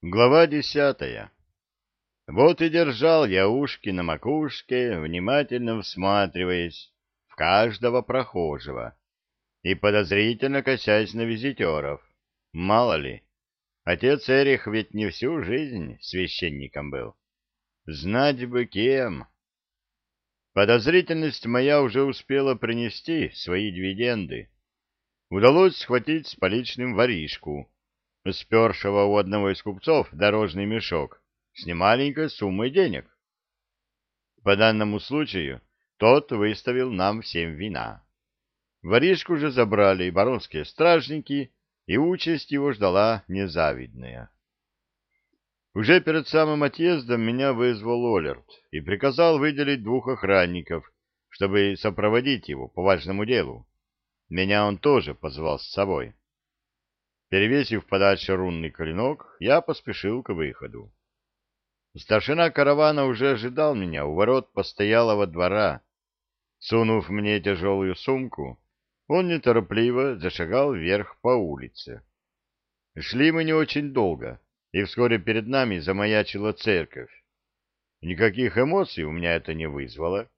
Глава десятая. Вот и держал я ушки на макушке, внимательно всматриваясь в каждого прохожего и подозрительно косясь на визитеров. Мало ли, отец Эрих ведь не всю жизнь священником был. Знать бы кем. Подозрительность моя уже успела принести свои дивиденды. Удалось схватить с поличным воришку, спершего у одного из купцов дорожный мешок с немаленькой суммой денег. По данному случаю тот выставил нам всем вина. Воришку же забрали баронские стражники, и участь его ждала незавидная. Уже перед самым отъездом меня вызвал Олерт и приказал выделить двух охранников, чтобы сопроводить его по важному делу. Меня он тоже позвал с собой. Перевесив подальше рунный клинок, я поспешил к выходу. Старшина каравана уже ожидал меня у ворот постоялого двора. Сунув мне тяжелую сумку, он неторопливо зашагал вверх по улице. Шли мы не очень долго, и вскоре перед нами замаячила церковь. Никаких эмоций у меня это не вызвало.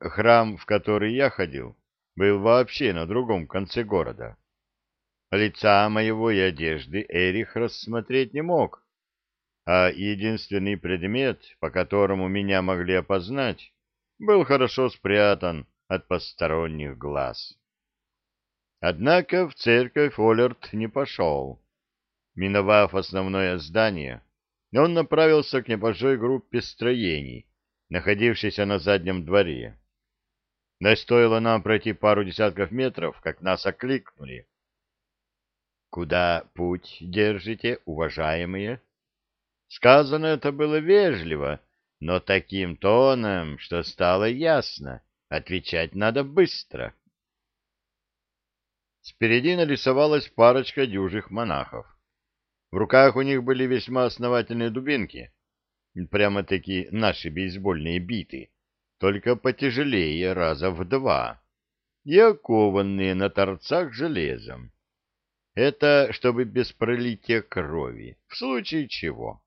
Храм, в который я ходил, был вообще на другом конце города. Лица моего и одежды Эрих рассмотреть не мог, а единственный предмет, по которому меня могли опознать, был хорошо спрятан от посторонних глаз. Однако в церковь Олерт не пошел. Миновав основное здание, он направился к небольшой группе строений, находившейся на заднем дворе. Но стоило нам пройти пару десятков метров, как нас окликнули. Куда путь держите, уважаемые? Сказано это было вежливо, но таким тоном, что стало ясно, отвечать надо быстро. Спереди нарисовалась парочка дюжих монахов. В руках у них были весьма основательные дубинки, прямо-таки наши бейсбольные биты, только потяжелее раза в два, и окованные на торцах железом. Это чтобы без пролития крови, в случае чего.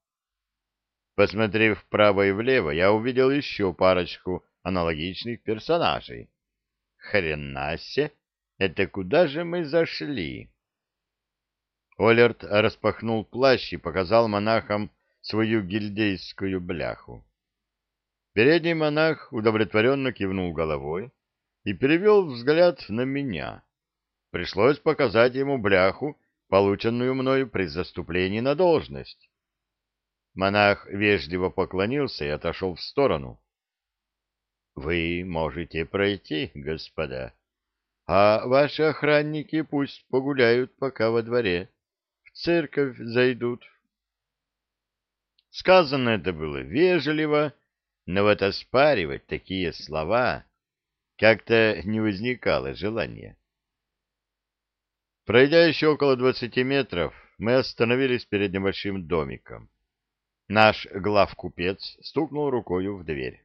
Посмотрев вправо и влево, я увидел еще парочку аналогичных персонажей. Хренасе, это куда же мы зашли? Олерт распахнул плащ и показал монахам свою гильдейскую бляху. Передний монах удовлетворенно кивнул головой и перевел взгляд на меня. Пришлось показать ему бляху, полученную мною при заступлении на должность. Монах вежливо поклонился и отошел в сторону. — Вы можете пройти, господа, а ваши охранники пусть погуляют пока во дворе, в церковь зайдут. Сказано это было вежливо, но вот оспаривать такие слова как-то не возникало желания. Пройдя еще около двадцати метров, мы остановились перед небольшим домиком. Наш главкупец стукнул рукою в дверь.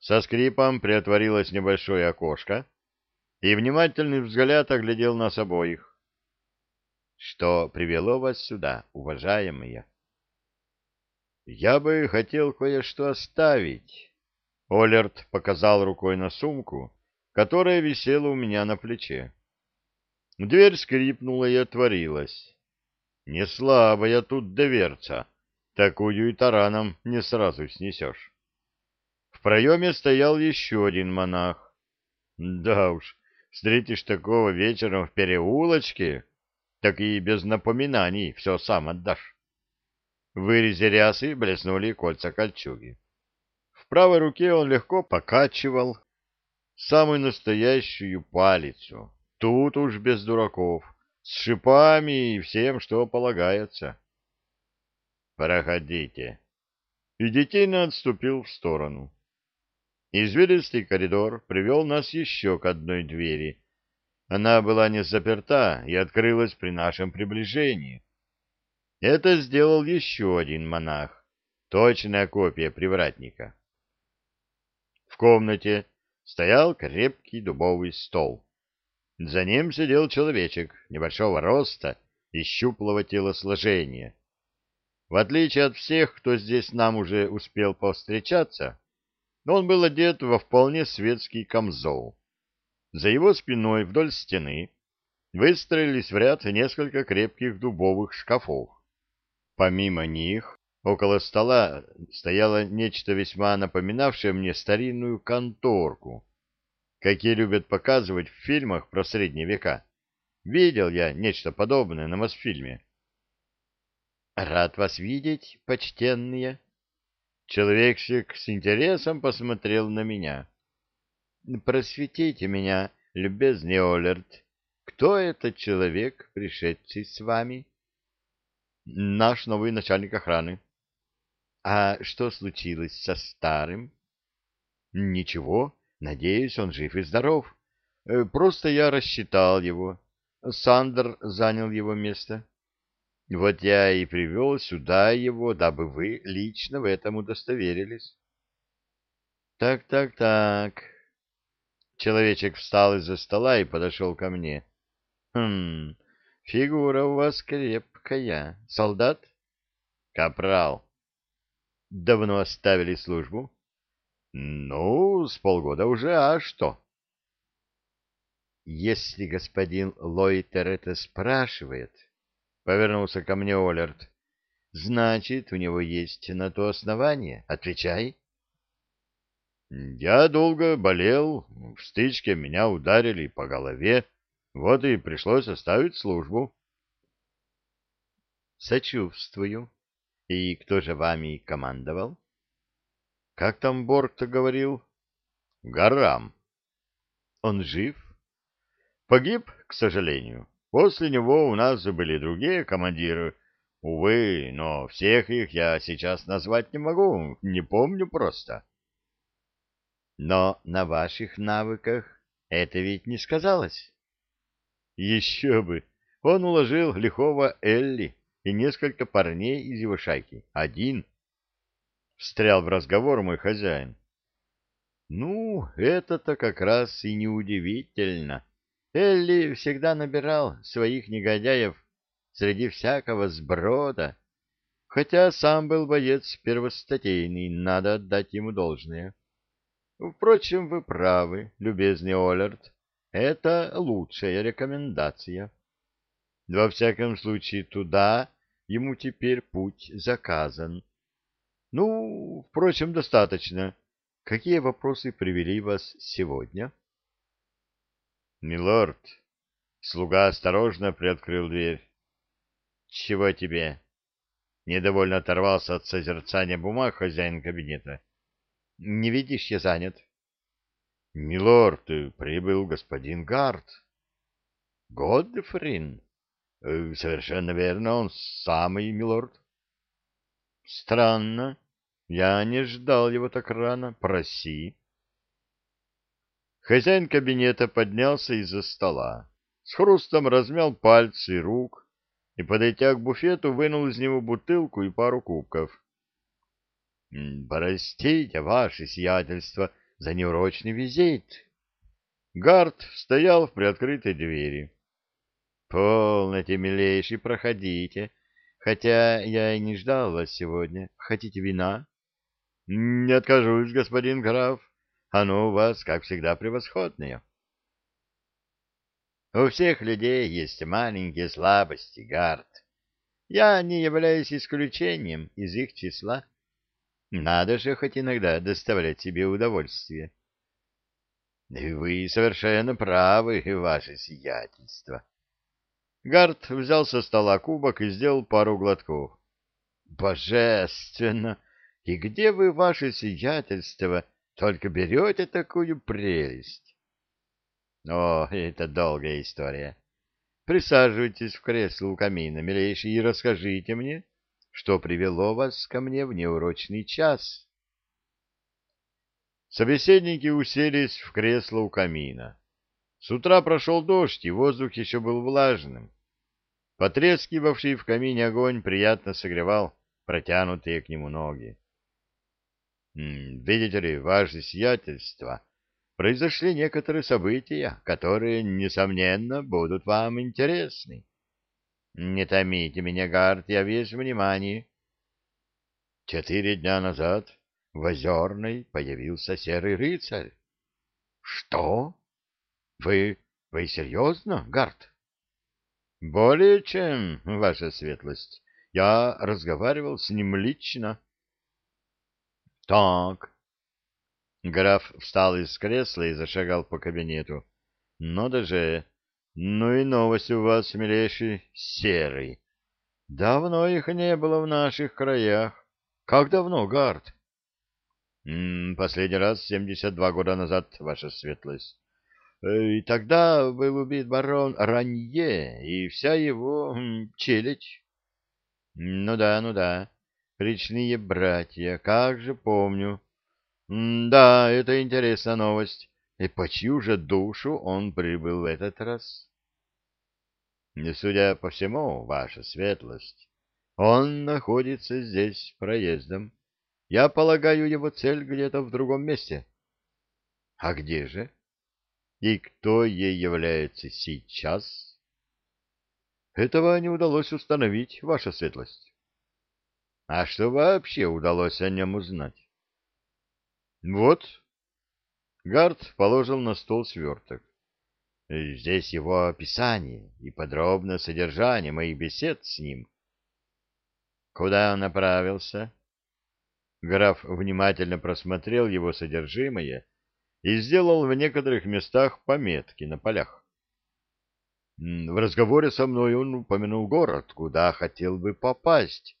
Со скрипом приотворилось небольшое окошко, и внимательный взгляд оглядел нас обоих. — Что привело вас сюда, уважаемые? — Я бы хотел кое-что оставить. Олерт показал рукой на сумку, которая висела у меня на плече. Дверь скрипнула и отворилась. Не слабая тут дверца, такую и тараном не сразу снесешь. В проеме стоял еще один монах. Да уж, встретишь такого вечером в переулочке, так и без напоминаний все сам отдашь. В вырезе рясы блеснули кольца кольчуги. В правой руке он легко покачивал самую настоящую палицу, Тут уж без дураков, с шипами и всем, что полагается. Проходите. И детейно отступил в сторону. Извилистый коридор привел нас еще к одной двери. Она была не заперта и открылась при нашем приближении. Это сделал еще один монах, точная копия привратника. В комнате стоял крепкий дубовый стол. За ним сидел человечек небольшого роста и щуплого телосложения. В отличие от всех, кто здесь нам уже успел повстречаться, он был одет во вполне светский камзол. За его спиной вдоль стены выстроились в ряд несколько крепких дубовых шкафов. Помимо них, около стола стояло нечто весьма напоминавшее мне старинную конторку, какие любят показывать в фильмах про средние века. Видел я нечто подобное на Мосфильме. — Рад вас видеть, почтенные. Человечек с интересом посмотрел на меня. — Просветите меня, любезный Олерт, кто этот человек, пришедший с вами? — Наш новый начальник охраны. — А что случилось со старым? — Ничего, надеюсь, он жив и здоров. Э, просто я рассчитал его. Сандер занял его место. Вот я и привел сюда его, дабы вы лично в этом удостоверились. Так, так, так. Человечек встал из-за стола и подошел ко мне. Хм, фигура у вас крепкая. Солдат? Капрал. Давно оставили службу? Ну, с полгода уже, а что? Если господин Лойтер это спрашивает, повернулся ко мне Олерт, значит, у него есть на то основание. Отвечай. Я долго болел, в стычке меня ударили по голове, вот и пришлось оставить службу. Сочувствую. И кто же вами командовал? Как там Борг-то говорил? Гарам. Он жив? Погиб, к сожалению. После него у нас были другие командиры. Увы, но всех их я сейчас назвать не могу, не помню просто. Но на ваших навыках это ведь не сказалось? Еще бы! Он уложил лихого Элли и несколько парней из его шайки. Один. Встрял в разговор мой хозяин. Ну, это-то как раз и неудивительно. Элли всегда набирал своих негодяев среди всякого сброда, хотя сам был боец первостатейный, надо отдать ему должное. Впрочем, вы правы, любезный Оллерт, это лучшая рекомендация. Во всяком случае, туда ему теперь путь заказан. Ну, впрочем, достаточно. Какие вопросы привели вас сегодня? — «Милорд!» Слуга осторожно приоткрыл дверь. «Чего тебе?» Недовольно оторвался от созерцания бумаг хозяин кабинета. «Не видишь, я занят». «Милорд, прибыл господин Гард». «Годфрин?» э, «Совершенно верно, он самый милорд». «Странно. Я не ждал его так рано. Проси». Хозяин кабинета поднялся из-за стола, с хрустом размял пальцы рук и, подойдя к буфету, вынул из него бутылку и пару кубков. — Простите, ваше сиятельство, за неурочный визит. Гард стоял в приоткрытой двери. — Полноте, милейший, проходите, хотя я и не ждал вас сегодня. Хотите вина? — Не откажусь, господин граф. Оно у вас, как всегда, превосходное. У всех людей есть маленькие слабости, Гард. Я не являюсь исключением из их числа. Надо же хоть иногда доставлять себе удовольствие. Вы совершенно правы, ваше сиятельство. Гард взял со стола кубок и сделал пару глотков. Божественно! И где вы, ваше сиятельство, только берете такую прелесть. О, это долгая история. Присаживайтесь в кресло у камина, милейший, и расскажите мне, что привело вас ко мне в неурочный час. Собеседники уселись в кресло у камина. С утра прошел дождь, и воздух еще был влажным. Потрескивавший в камине огонь приятно согревал протянутые к нему ноги. Видите ли, ваше сиятельство, произошли некоторые события, которые, несомненно, будут вам интересны. Не томите меня, Гард, я весь внимание. Четыре дня назад в Озерной появился серый рыцарь. Что? Вы... вы серьезно, Гард? Более чем, ваша светлость. Я разговаривал с ним лично. Так. Граф встал из кресла и зашагал по кабинету. Ну даже... Ну и новость у вас, милейший, серый. Давно их не было в наших краях. Как давно, Гард? Последний раз семьдесят два года назад, ваша светлость. Э, и тогда был убит барон Ранье и вся его челядь. Ну да, ну да, речные братья, как же помню. Да, это интересная новость. И по чью же душу он прибыл в этот раз? Судя по всему, ваша светлость, он находится здесь проездом. Я полагаю, его цель где-то в другом месте. А где же? И кто ей является сейчас? Этого не удалось установить, ваша светлость. А что вообще удалось о нем узнать? Вот. Гард положил на стол сверток. Здесь его описание и подробное содержание моих бесед с ним. Куда он направился? Граф внимательно просмотрел его содержимое и сделал в некоторых местах пометки на полях. В разговоре со мной он упомянул город, куда хотел бы попасть,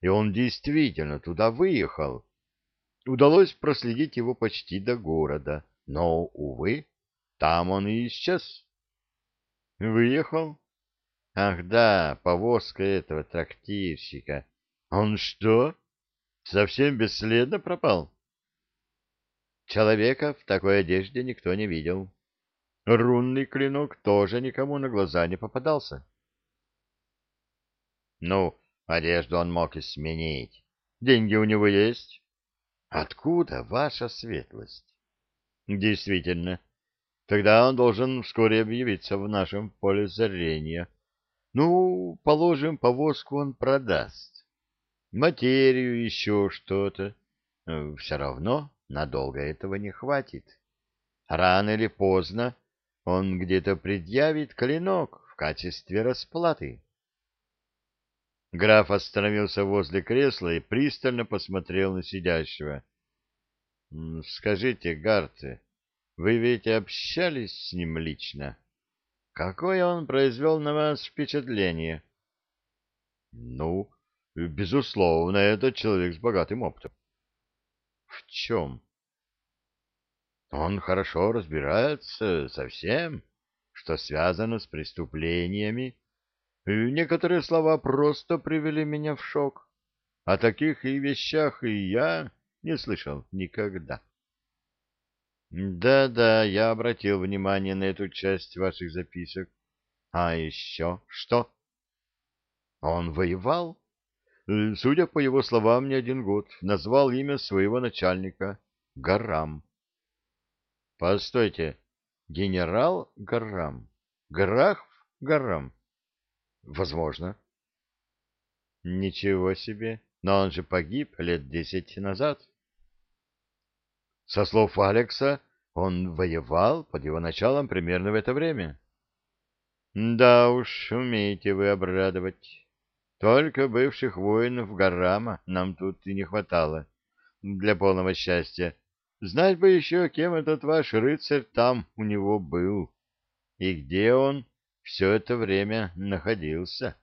и он действительно туда выехал. Удалось проследить его почти до города, но, увы, там он и исчез. Выехал? Ах да, повозка этого трактирщика. Он что, совсем бесследно пропал? Человека в такой одежде никто не видел. Рунный клинок тоже никому на глаза не попадался. Ну, одежду он мог и сменить. Деньги у него есть? Откуда ваша светлость? Действительно, тогда он должен вскоре объявиться в нашем поле зрения. Ну, положим, повозку он продаст. Материю, еще что-то. Э, Все равно надолго этого не хватит. Рано или поздно он где-то предъявит клинок в качестве расплаты. Граф остановился возле кресла и пристально посмотрел на сидящего. — Скажите, Гарте, вы ведь общались с ним лично? Какое он произвел на вас впечатление? — Ну, безусловно, это человек с богатым опытом. В чем? Он хорошо разбирается со всем, что связано с преступлениями. И некоторые слова просто привели меня в шок. О таких и вещах и я не слышал никогда. Да-да, я обратил внимание на эту часть ваших записок. А еще что? Он воевал? Э, судя по его словам, не один год, назвал имя своего начальника — Гарам. Постойте, генерал Гарам? Граф Гарам? Возможно. Ничего себе, но он же погиб лет десять назад. Со слов Алекса, он воевал под его началом примерно в это время. Да уж, умеете вы обрадовать. Только бывших воинов Гарама нам тут и не хватало для полного счастья. Знать бы еще, кем этот ваш рыцарь там у него был, и где он все это время находился.